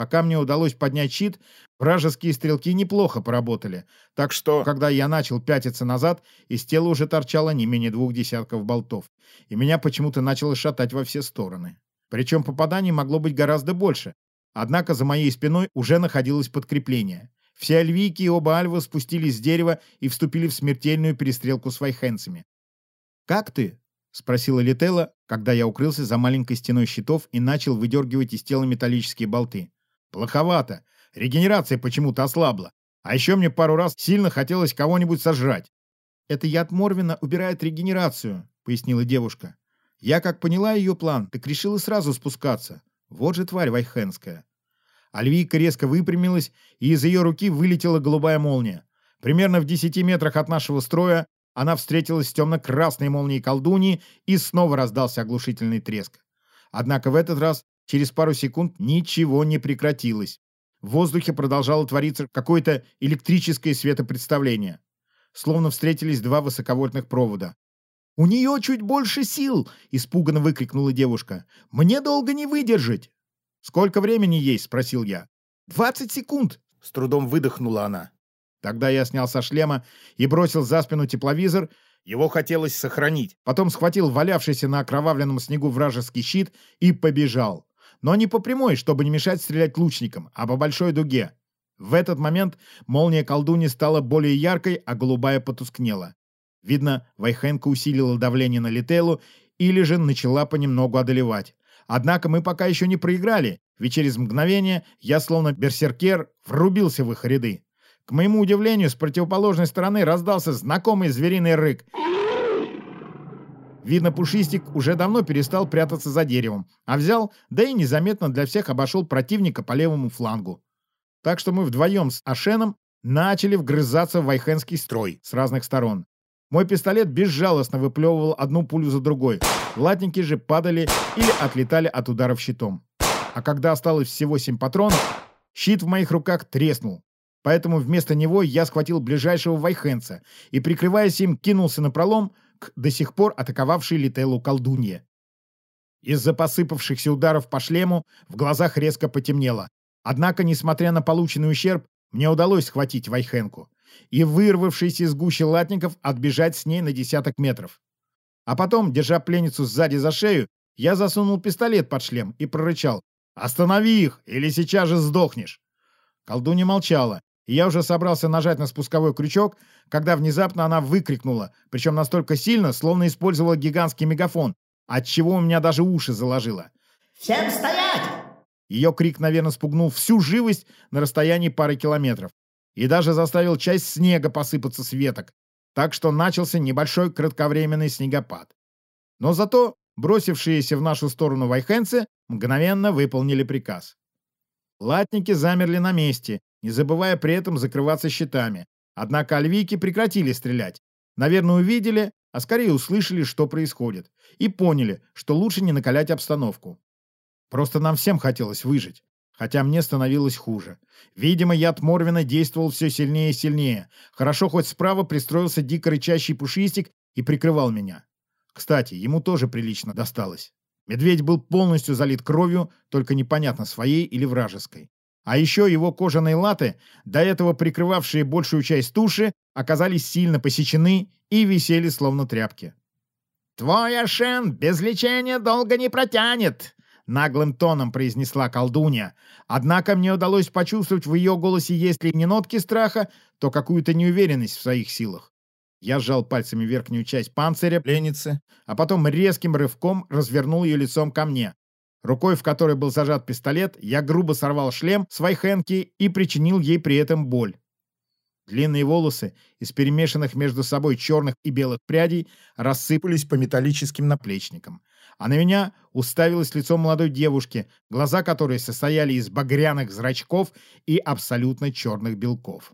Пока мне удалось поднять щит, вражеские стрелки неплохо поработали. Так что, когда я начал пятиться назад, из тела уже торчало не менее двух десятков болтов. И меня почему-то начало шатать во все стороны. Причем попаданий могло быть гораздо больше. Однако за моей спиной уже находилось подкрепление. Все альвийки и оба альвы спустились с дерева и вступили в смертельную перестрелку с вайхенцами. «Как ты?» — спросила Летела, когда я укрылся за маленькой стеной щитов и начал выдергивать из тела металлические болты. «Плоховато. Регенерация почему-то ослабла. А еще мне пару раз сильно хотелось кого-нибудь сожрать». «Это яд Морвина убирает регенерацию», — пояснила девушка. «Я, как поняла ее план, так решила сразу спускаться. Вот же тварь вайхенская». Альвийка резко выпрямилась, и из ее руки вылетела голубая молния. Примерно в десяти метрах от нашего строя она встретилась с темно-красной молнией колдуньи, и снова раздался оглушительный треск. Однако в этот раз, через пару секунд, ничего не прекратилось. В воздухе продолжало твориться какое-то электрическое светопредставление. Словно встретились два высоковольтных провода. «У нее чуть больше сил!» — испуганно выкрикнула девушка. «Мне долго не выдержать!» «Сколько времени есть?» — спросил я. «Двадцать секунд!» — с трудом выдохнула она. Тогда я снял со шлема и бросил за спину тепловизор. Его хотелось сохранить. Потом схватил валявшийся на окровавленном снегу вражеский щит и побежал. Но не по прямой, чтобы не мешать стрелять лучникам, а по большой дуге. В этот момент молния колдуни стала более яркой, а голубая потускнела. Видно, Вайхенко усилила давление на Лителу или же начала понемногу одолевать. Однако мы пока еще не проиграли, ведь через мгновение я, словно берсеркер, врубился в их ряды. К моему удивлению, с противоположной стороны раздался знакомый звериный рык. Видно, Пушистик уже давно перестал прятаться за деревом, а взял, да и незаметно для всех обошел противника по левому флангу. Так что мы вдвоем с Ашеном начали вгрызаться в вайхенский строй с разных сторон. Мой пистолет безжалостно выплевывал одну пулю за другой. Латники же падали или отлетали от ударов щитом. А когда осталось всего семь патронов, щит в моих руках треснул. Поэтому вместо него я схватил ближайшего вайхенца и, прикрываясь им, кинулся на пролом к до сих пор атаковавшей Лителу колдунье. Из-за посыпавшихся ударов по шлему в глазах резко потемнело. Однако, несмотря на полученный ущерб, мне удалось схватить Вайхенку и, вырвавшись из гущи латников, отбежать с ней на десяток метров. А потом, держа пленницу сзади за шею, я засунул пистолет под шлем и прорычал «Останови их, или сейчас же сдохнешь!» Колдунья молчала, и я уже собрался нажать на спусковой крючок, когда внезапно она выкрикнула, причем настолько сильно, словно использовала гигантский мегафон, отчего у меня даже уши заложило. «Всем стоять!» Ее крик, наверное, спугнул всю живость на расстоянии пары километров и даже заставил часть снега посыпаться с веток, так что начался небольшой кратковременный снегопад. Но зато бросившиеся в нашу сторону вайхенцы мгновенно выполнили приказ. Латники замерли на месте, не забывая при этом закрываться щитами. Однако альвийки прекратили стрелять. Наверное, увидели, а скорее услышали, что происходит, и поняли, что лучше не накалять обстановку. Просто нам всем хотелось выжить, хотя мне становилось хуже. Видимо, яд Морвина действовал все сильнее и сильнее. Хорошо, хоть справа пристроился дико рычащий пушистик и прикрывал меня. Кстати, ему тоже прилично досталось. Медведь был полностью залит кровью, только непонятно, своей или вражеской. А еще его кожаные латы, до этого прикрывавшие большую часть туши, оказались сильно посечены и висели словно тряпки. «Твой Ашен без лечения долго не протянет!» Наглым тоном произнесла колдунья. Однако мне удалось почувствовать в ее голосе, если не нотки страха, то какую-то неуверенность в своих силах. Я сжал пальцами верхнюю часть панциря пленницы, а потом резким рывком развернул ее лицом ко мне. Рукой, в которой был зажат пистолет, я грубо сорвал шлем с Вайхенки и причинил ей при этом боль. Длинные волосы из перемешанных между собой черных и белых прядей рассыпались по металлическим наплечникам. А на меня уставилось лицо молодой девушки, глаза которой состояли из багряных зрачков и абсолютно черных белков.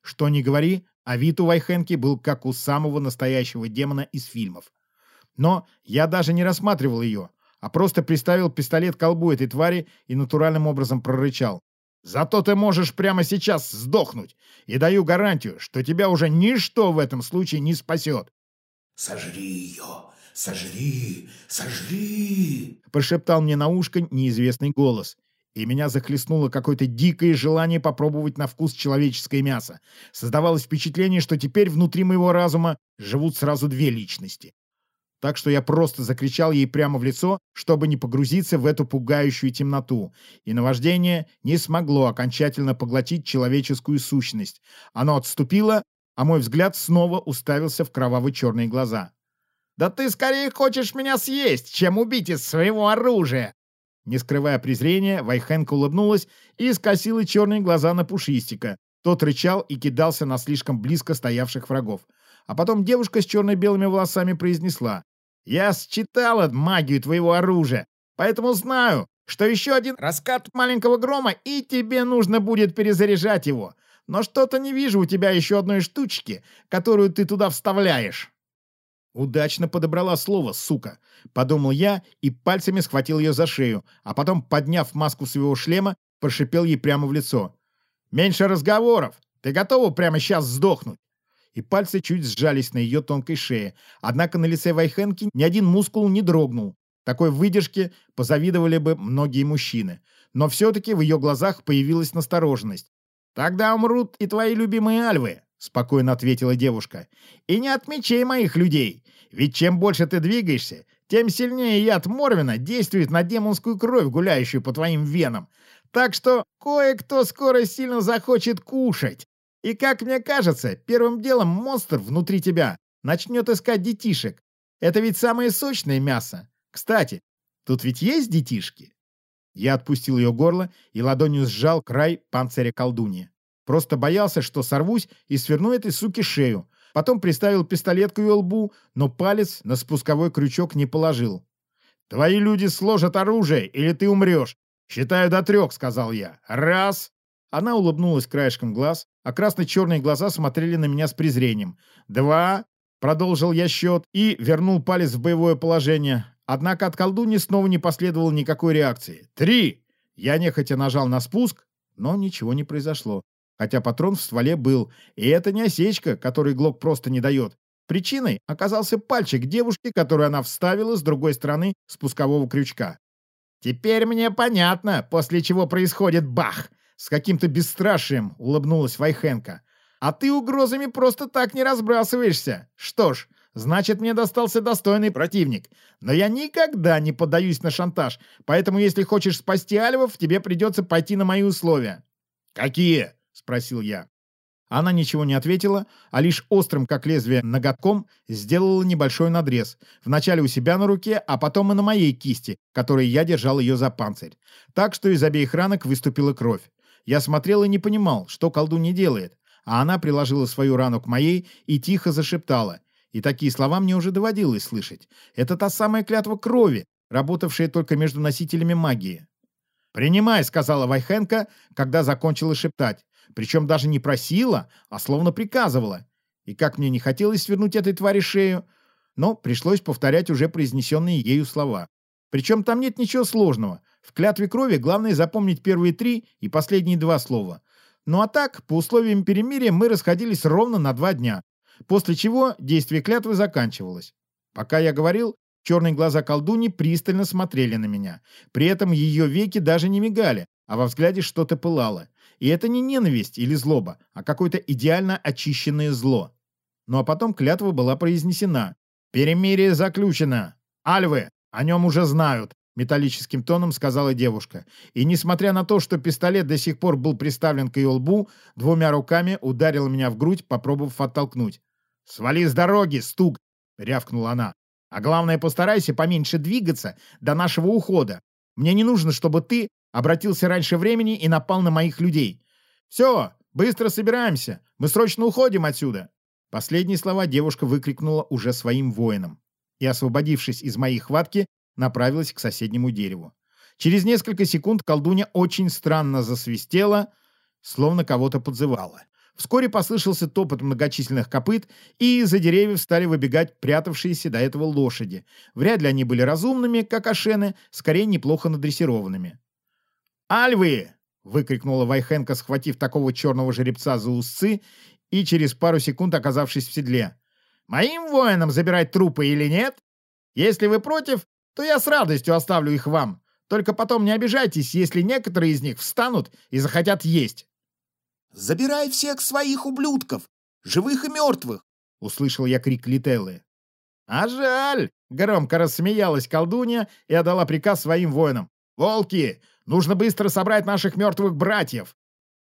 Что ни говори, а вид у Вайхенки был как у самого настоящего демона из фильмов. Но я даже не рассматривал ее, а просто приставил пистолет к колбу этой твари и натуральным образом прорычал. «Зато ты можешь прямо сейчас сдохнуть, и даю гарантию, что тебя уже ничто в этом случае не спасет». «Сожри ее! Сожри! Сожри!» — прошептал мне на ушко неизвестный голос. и меня захлестнуло какое-то дикое желание попробовать на вкус человеческое мясо. Создавалось впечатление, что теперь внутри моего разума живут сразу две личности. Так что я просто закричал ей прямо в лицо, чтобы не погрузиться в эту пугающую темноту, и наваждение не смогло окончательно поглотить человеческую сущность. Оно отступило, а мой взгляд снова уставился в кроваво-черные глаза. «Да ты скорее хочешь меня съесть, чем убить из своего оружия!» Не скрывая презрения, Вайхенка улыбнулась и скосила черные глаза на Пушистика. Тот рычал и кидался на слишком близко стоявших врагов. А потом девушка с черно-белыми волосами произнесла. «Я считала магию твоего оружия, поэтому знаю, что еще один раскат маленького грома, и тебе нужно будет перезаряжать его. Но что-то не вижу у тебя еще одной штучки, которую ты туда вставляешь». «Удачно подобрала слово, сука», — подумал я и пальцами схватил ее за шею, а потом, подняв маску своего шлема, прошипел ей прямо в лицо. «Меньше разговоров! Ты готова прямо сейчас сдохнуть?» И пальцы чуть сжались на ее тонкой шее, однако на лице Вайхенки ни один мускул не дрогнул. Такой выдержке позавидовали бы многие мужчины. Но все-таки в ее глазах появилась настороженность. «Тогда умрут и твои любимые альвы», — спокойно ответила девушка. «И не отмечай моих людей. Ведь чем больше ты двигаешься, тем сильнее яд Морвина действует на демонскую кровь, гуляющую по твоим венам. Так что кое-кто скоро сильно захочет кушать. И, как мне кажется, первым делом монстр внутри тебя начнет искать детишек. Это ведь самое сочное мясо. Кстати, тут ведь есть детишки?» Я отпустил ее горло и ладонью сжал край панциря колдуньи. Просто боялся, что сорвусь и сверну этой суке шею, Потом приставил пистолет к ее лбу, но палец на спусковой крючок не положил. «Твои люди сложат оружие, или ты умрешь. Считаю до трех», — сказал я. «Раз!» Она улыбнулась краешком глаз, а красно-черные глаза смотрели на меня с презрением. «Два!» — продолжил я счет и вернул палец в боевое положение. Однако от колдуни снова не последовало никакой реакции. «Три!» Я нехотя нажал на спуск, но ничего не произошло хотя патрон в стволе был. И это не осечка, которой Глок просто не дает. Причиной оказался пальчик девушки, который она вставила с другой стороны спускового крючка. «Теперь мне понятно, после чего происходит бах!» С каким-то бесстрашием улыбнулась Вайхенко. «А ты угрозами просто так не разбрасываешься. Что ж, значит, мне достался достойный противник. Но я никогда не поддаюсь на шантаж, поэтому если хочешь спасти Альвов, тебе придется пойти на мои условия». «Какие?» — спросил я. Она ничего не ответила, а лишь острым, как лезвие, ноготком сделала небольшой надрез. Вначале у себя на руке, а потом и на моей кисти, которой я держал ее за панцирь. Так что из обеих ранок выступила кровь. Я смотрел и не понимал, что колдунья делает. А она приложила свою рану к моей и тихо зашептала. И такие слова мне уже доводилось слышать. Это та самая клятва крови, работавшая только между носителями магии. «Принимай», — сказала Вайхенко, когда закончила шептать. Причем даже не просила, а словно приказывала. И как мне не хотелось свернуть этой твари шею, но пришлось повторять уже произнесенные ею слова. Причем там нет ничего сложного. В клятве крови главное запомнить первые три и последние два слова. Ну а так, по условиям перемирия мы расходились ровно на два дня, после чего действие клятвы заканчивалось. Пока я говорил, черные глаза колдуни пристально смотрели на меня. При этом ее веки даже не мигали, а во взгляде что-то пылало. И это не ненависть или злоба, а какое-то идеально очищенное зло. Ну а потом клятва была произнесена. «Перемирие заключено! Альвы! О нем уже знают!» Металлическим тоном сказала девушка. И несмотря на то, что пистолет до сих пор был приставлен к ее лбу, двумя руками ударила меня в грудь, попробовав оттолкнуть. «Свали с дороги, стук!» — рявкнула она. «А главное, постарайся поменьше двигаться до нашего ухода. Мне не нужно, чтобы ты Обратился раньше времени и напал на моих людей. «Все, быстро собираемся. Мы срочно уходим отсюда!» Последние слова девушка выкрикнула уже своим воинам и, освободившись из моей хватки, направилась к соседнему дереву. Через несколько секунд колдунья очень странно засвистела, словно кого-то подзывала. Вскоре послышался топот многочисленных копыт, и из-за деревьев стали выбегать прятавшиеся до этого лошади. Вряд ли они были разумными, как ашены, скорее неплохо надрессированными. «Альвы!» — выкрикнула Вайхенко, схватив такого черного жеребца за усы и через пару секунд оказавшись в седле. «Моим воинам забирать трупы или нет? Если вы против, то я с радостью оставлю их вам. Только потом не обижайтесь, если некоторые из них встанут и захотят есть. Забирай всех своих ублюдков, живых и мертвых. Услышал я крик Лителлы. А жаль! Громко рассмеялась колдунья и отдала приказ своим воинам. «Волки! Нужно быстро собрать наших мертвых братьев!»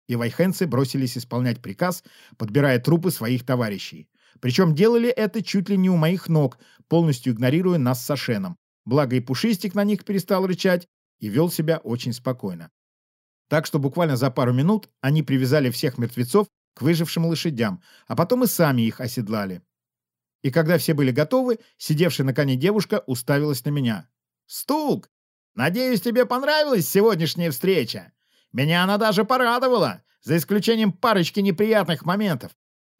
И вайхенцы бросились исполнять приказ, подбирая трупы своих товарищей. Причем делали это чуть ли не у моих ног, полностью игнорируя нас с Сашеном. Благо и Пушистик на них перестал рычать и вел себя очень спокойно. Так что буквально за пару минут они привязали всех мертвецов к выжившим лошадям, а потом и сами их оседлали. И когда все были готовы, сидевшая на коне девушка уставилась на меня. «Стук! Надеюсь, тебе понравилась сегодняшняя встреча. Меня она даже порадовала, за исключением парочки неприятных моментов.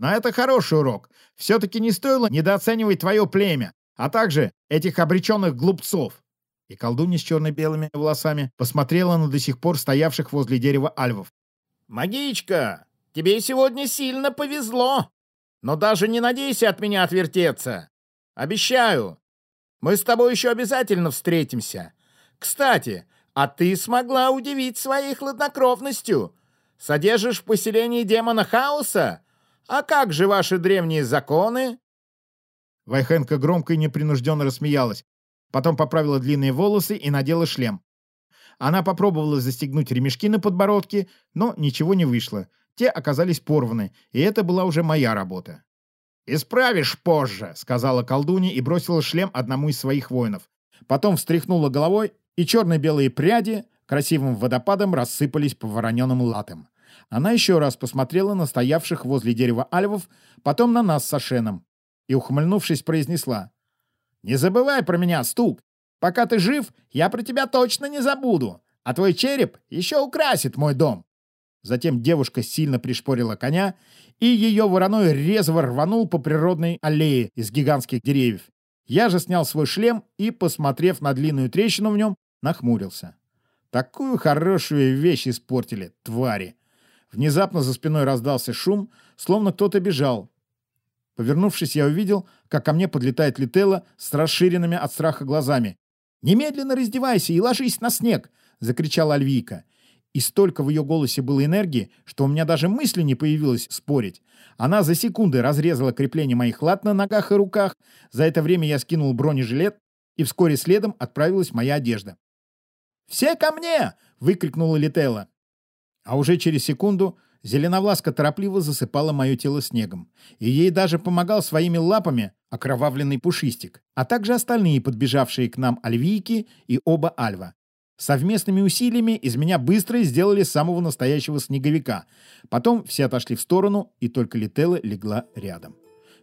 Но это хороший урок. Все-таки не стоило недооценивать твое племя, а также этих обреченных глупцов». И колдунья с черно-белыми волосами посмотрела на до сих пор стоявших возле дерева альвов. «Магичка, тебе сегодня сильно повезло!» Но даже не надейся от меня отвертеться. Обещаю. Мы с тобой еще обязательно встретимся. Кстати, а ты смогла удивить своей хладнокровностью. Содержишь в поселении демона хаоса? А как же ваши древние законы?» Вайхенка громко и непринужденно рассмеялась. Потом поправила длинные волосы и надела шлем. Она попробовала застегнуть ремешки на подбородке, но ничего не вышло. Те оказались порваны, и это была уже моя работа. «Исправишь позже», — сказала колдунья и бросила шлем одному из своих воинов. Потом встряхнула головой, и черно-белые пряди красивым водопадом рассыпались по вороненым латам. Она еще раз посмотрела на стоявших возле дерева альвов, потом на нас с Ашеном, и, ухмыльнувшись, произнесла. «Не забывай про меня, Стук! Пока ты жив, я про тебя точно не забуду, а твой череп еще украсит мой дом!» Затем девушка сильно пришпорила коня, и ее вороной резво рванул по природной аллее из гигантских деревьев. Я же снял свой шлем и, посмотрев на длинную трещину в нем, нахмурился. Такую хорошую вещь испортили, твари. Внезапно за спиной раздался шум, словно кто-то бежал. Повернувшись, я увидел, как ко мне подлетает Лителла с расширенными от страха глазами. «Немедленно раздевайся и ложись на снег!» — закричала Альвийка. И столько в ее голосе было энергии, что у меня даже мысли не появилось спорить. Она за секунды разрезала крепление моих лад на ногах и руках. За это время я скинул бронежилет, и вскоре следом отправилась моя одежда. «Все ко мне!» — выкрикнула Летела. А уже через секунду Зеленовласка торопливо засыпала мое тело снегом. И ей даже помогал своими лапами окровавленный пушистик, а также остальные подбежавшие к нам альвийки и оба альва. Совместными усилиями из меня быстро сделали самого настоящего снеговика. Потом все отошли в сторону, и только Лителла легла рядом.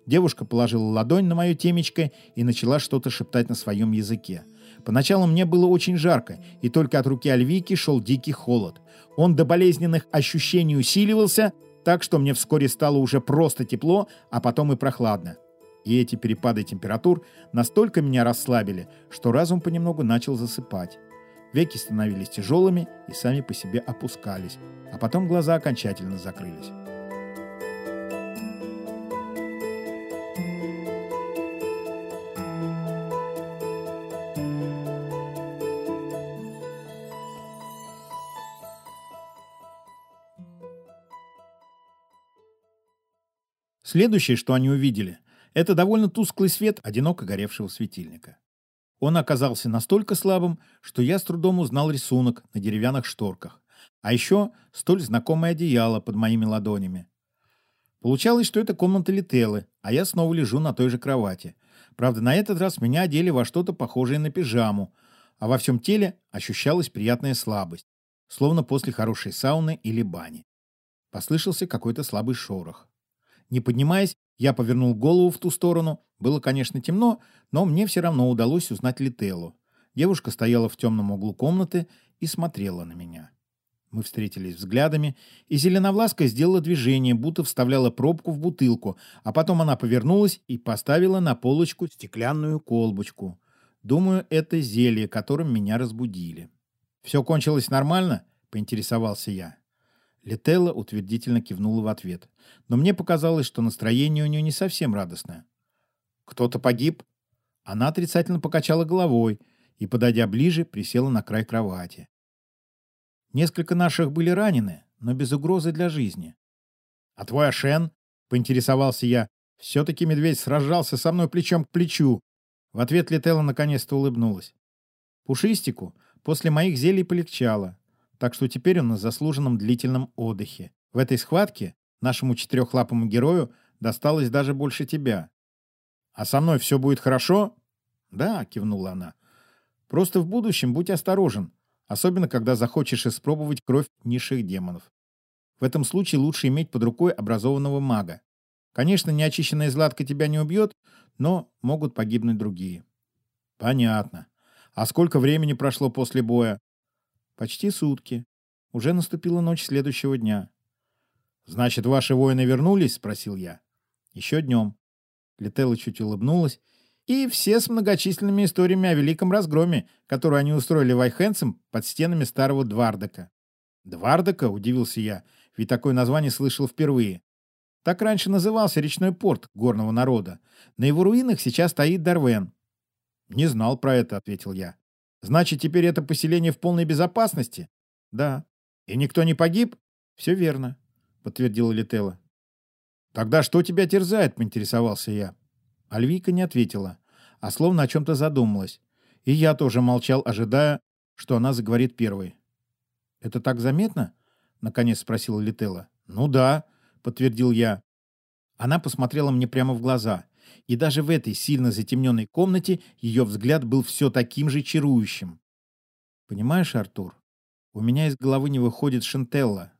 Девушка положила ладонь на мое темечко и начала что-то шептать на своем языке. Поначалу мне было очень жарко, и только от руки Альвики шел дикий холод. Он до болезненных ощущений усиливался, так что мне вскоре стало уже просто тепло, а потом и прохладно. И эти перепады температур настолько меня расслабили, что разум понемногу начал засыпать. Веки становились тяжелыми и сами по себе опускались, а потом глаза окончательно закрылись. Следующее, что они увидели, это довольно тусклый свет одиноко горевшего светильника. Он оказался настолько слабым, что я с трудом узнал рисунок на деревянных шторках, а еще столь знакомое одеяло под моими ладонями. Получалось, что это комната Лителлы, а я снова лежу на той же кровати. Правда, на этот раз меня одели во что-то похожее на пижаму, а во всем теле ощущалась приятная слабость, словно после хорошей сауны или бани. Послышался какой-то слабый шорох. Не поднимаясь, я повернул голову в ту сторону. Было, конечно, темно, но мне все равно удалось узнать Лителлу. Девушка стояла в темном углу комнаты и смотрела на меня. Мы встретились взглядами, и Зеленовласка сделала движение, будто вставляла пробку в бутылку, а потом она повернулась и поставила на полочку стеклянную колбочку. Думаю, это зелье, которым меня разбудили. «Все кончилось нормально?» — поинтересовался я. Летелла утвердительно кивнула в ответ. Но мне показалось, что настроение у нее не совсем радостное. «Кто-то погиб?» Она отрицательно покачала головой, и, подойдя ближе, присела на край кровати. Несколько наших были ранены, но без угрозы для жизни. «А твой Ашен?» — поинтересовался я. Все-таки медведь сражался со мной плечом к плечу. В ответ Летела наконец-то улыбнулась. Пушистику после моих зелий полегчало, так что теперь он на заслуженном длительном отдыхе. В этой схватке нашему четырехлапому герою досталось даже больше тебя. «А со мной все будет хорошо?» «Да», — кивнула она. «Просто в будущем будь осторожен, особенно когда захочешь испробовать кровь низших демонов. В этом случае лучше иметь под рукой образованного мага. Конечно, неочищенная златка тебя не убьет, но могут погибнуть другие». «Понятно. А сколько времени прошло после боя?» «Почти сутки. Уже наступила ночь следующего дня». «Значит, ваши воины вернулись?» — спросил я. «Еще днем». Летела чуть улыбнулась. «И все с многочисленными историями о великом разгроме, который они устроили вайхенцам под стенами старого Двардека». «Двардека?» — удивился я, ведь такое название слышал впервые. Так раньше назывался речной порт горного народа. На его руинах сейчас стоит Дарвен. «Не знал про это», — ответил я. «Значит, теперь это поселение в полной безопасности?» «Да». «И никто не погиб?» «Все верно. — подтвердила Летела. «Тогда что тебя терзает?» — поинтересовался я. Альвика не ответила, а словно о чем-то задумалась. И я тоже молчал, ожидая, что она заговорит первой. «Это так заметно?» — наконец спросила Летела. «Ну да», — подтвердил я. Она посмотрела мне прямо в глаза, и даже в этой сильно затемненной комнате ее взгляд был все таким же чарующим. «Понимаешь, Артур, у меня из головы не выходит Шентелла».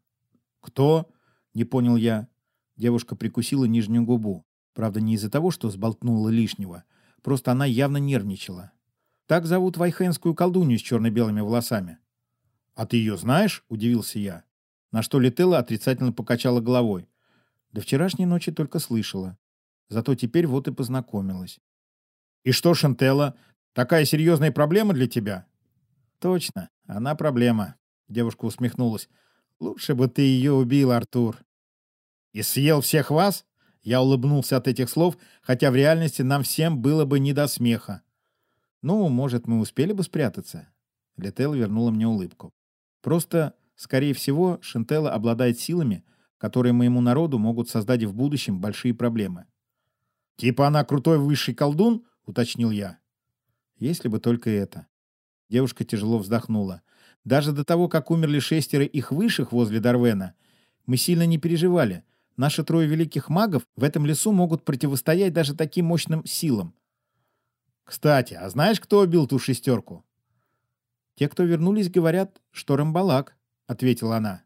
«Кто?» Не понял я. Девушка прикусила нижнюю губу. Правда, не из-за того, что сболтнула лишнего. Просто она явно нервничала. Так зовут вайхенскую колдунью с черно-белыми волосами. «А ты ее знаешь?» — удивился я. На что Летела отрицательно покачала головой. До вчерашней ночи только слышала. Зато теперь вот и познакомилась. «И что, Шантелла, такая серьезная проблема для тебя?» «Точно, она проблема», — девушка усмехнулась. Лучше бы ты ее убил, Артур. И съел всех вас? Я улыбнулся от этих слов, хотя в реальности нам всем было бы не до смеха. Ну, может, мы успели бы спрятаться? Летел вернула мне улыбку. Просто, скорее всего, Шентелла обладает силами, которые моему народу могут создать в будущем большие проблемы. «Типа она крутой высший колдун?» — уточнил я. «Если бы только это». Девушка тяжело вздохнула. Даже до того, как умерли шестеро их высших возле Дарвена, мы сильно не переживали. Наши трое великих магов в этом лесу могут противостоять даже таким мощным силам. Кстати, а знаешь, кто убил ту шестерку? Те, кто вернулись, говорят, что Рамбалак, — ответила она.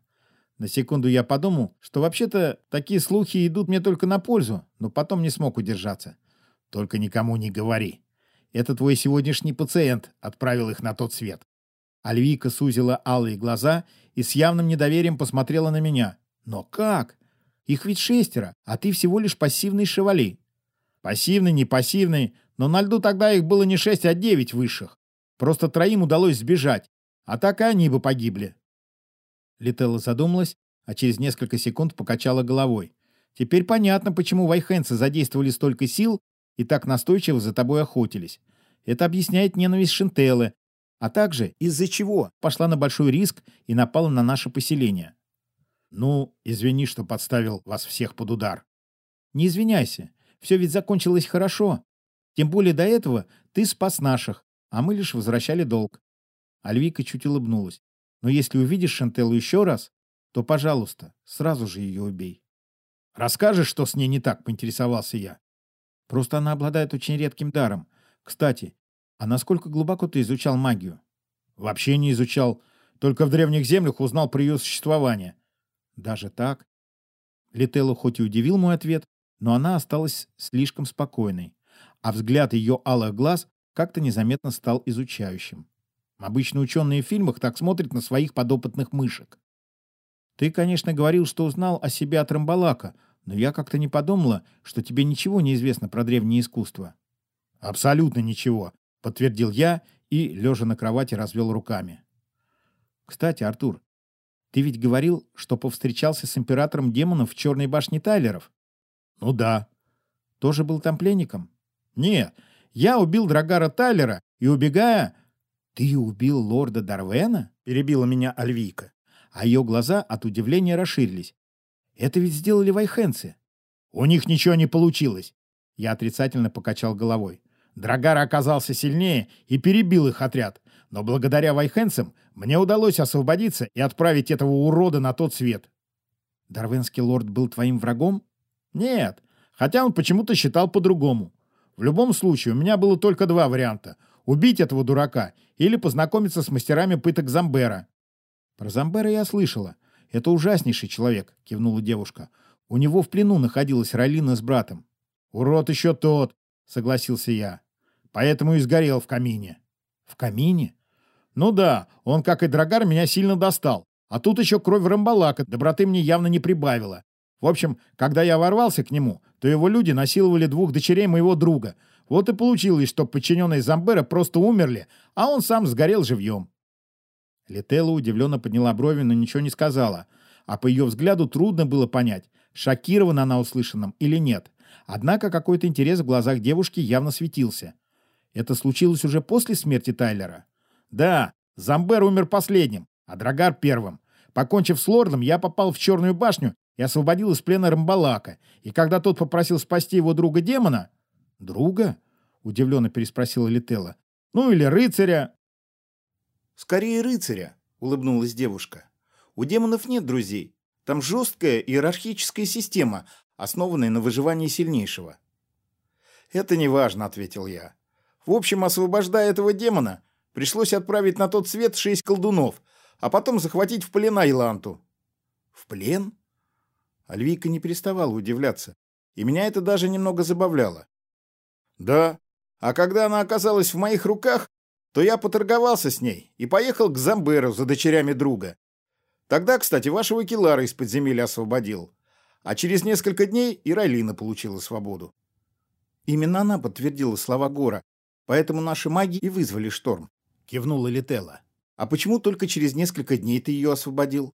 На секунду я подумал, что вообще-то такие слухи идут мне только на пользу, но потом не смог удержаться. Только никому не говори. Это твой сегодняшний пациент отправил их на тот свет. Альвика сузила алые глаза и с явным недоверием посмотрела на меня. «Но как? Их ведь шестеро, а ты всего лишь пассивный шевали». «Пассивный, не пассивный, но на льду тогда их было не шесть, а девять высших. Просто троим удалось сбежать, а так и они бы погибли». Летелла задумалась, а через несколько секунд покачала головой. «Теперь понятно, почему вайхенцы задействовали столько сил и так настойчиво за тобой охотились. Это объясняет ненависть Шинтеллы, а также из-за чего пошла на большой риск и напала на наше поселение. Ну, извини, что подставил вас всех под удар. Не извиняйся, все ведь закончилось хорошо. Тем более до этого ты спас наших, а мы лишь возвращали долг. Альвика чуть улыбнулась. Но если увидишь Шантеллу еще раз, то, пожалуйста, сразу же ее убей. Расскажешь, что с ней не так, поинтересовался я. Просто она обладает очень редким даром. Кстати, а насколько глубоко ты изучал магию? Вообще не изучал. Только в древних землях узнал про ее существование. Даже так? Летелло хоть и удивил мой ответ, но она осталась слишком спокойной, а взгляд ее алых глаз как-то незаметно стал изучающим. Обычно ученые в фильмах так смотрят на своих подопытных мышек. Ты, конечно, говорил, что узнал о себе от Рамбалака, но я как-то не подумала, что тебе ничего не известно про древнее искусство. Абсолютно ничего подтвердил я и, лежа на кровати, развел руками. Кстати, Артур, ты ведь говорил, что повстречался с императором демонов в Черной башне Тайлеров? Ну да. Тоже был там пленником? Нет, я убил Драгара Тайлера и, убегая, «Ты убил лорда Дарвена?» — перебила меня Альвийка. А ее глаза от удивления расширились. «Это ведь сделали вайхенцы». «У них ничего не получилось». Я отрицательно покачал головой. Драгар оказался сильнее и перебил их отряд. Но благодаря вайхенцам мне удалось освободиться и отправить этого урода на тот свет. Дарвенский лорд был твоим врагом? Нет, хотя он почему-то считал по-другому. В любом случае, у меня было только два варианта. Убить этого дурака или познакомиться с мастерами пыток Замбера. Про Замбера я слышала. Это ужаснейший человек, кивнула девушка. У него в плену находилась Ролина с братом. Урод еще тот, согласился я. Поэтому и сгорел в камине. В камине? Ну да, он, как и Драгар, меня сильно достал. А тут еще кровь Рамбалака доброты мне явно не прибавила. В общем, когда я ворвался к нему, то его люди насиловали двух дочерей моего друга. Вот и получилось, что подчиненные Замбера просто умерли, а он сам сгорел живьем. Летела удивленно подняла брови, но ничего не сказала. А по ее взгляду трудно было понять, шокирована она услышанным или нет. Однако какой-то интерес в глазах девушки явно светился. Это случилось уже после смерти Тайлера? Да, Замбер умер последним, а Драгар первым. Покончив с лордом, я попал в Черную башню и освободил из плена Рамбалака. И когда тот попросил спасти его друга-демона... «Друга?» — удивленно переспросила Летела. «Ну или рыцаря». «Скорее рыцаря», — улыбнулась девушка. «У демонов нет друзей. Там жесткая иерархическая система, основанная на выживании сильнейшего». «Это не важно», — ответил я. «В общем, освобождая этого демона, пришлось отправить на тот свет шесть колдунов, а потом захватить в плен Айланту». «В плен?» Альвика не переставала удивляться, и меня это даже немного забавляло. «Да, а когда она оказалась в моих руках, то я поторговался с ней и поехал к Замберу за дочерями друга. Тогда, кстати, вашего Килара из подземелья освободил. А через несколько дней и Райлина получила свободу. Именно она подтвердила слова Гора, поэтому наши маги и вызвали шторм. Кивнула Летела. А почему только через несколько дней ты ее освободил?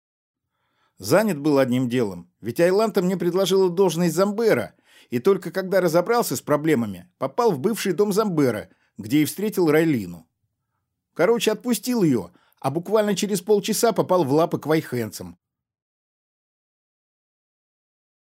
Занят был одним делом, ведь Айланта мне предложила должность Замбера, и только когда разобрался с проблемами, попал в бывший дом Замбера, где и встретил Райлину. Короче, отпустил ее, а буквально через полчаса попал в лапы к вайхенцам.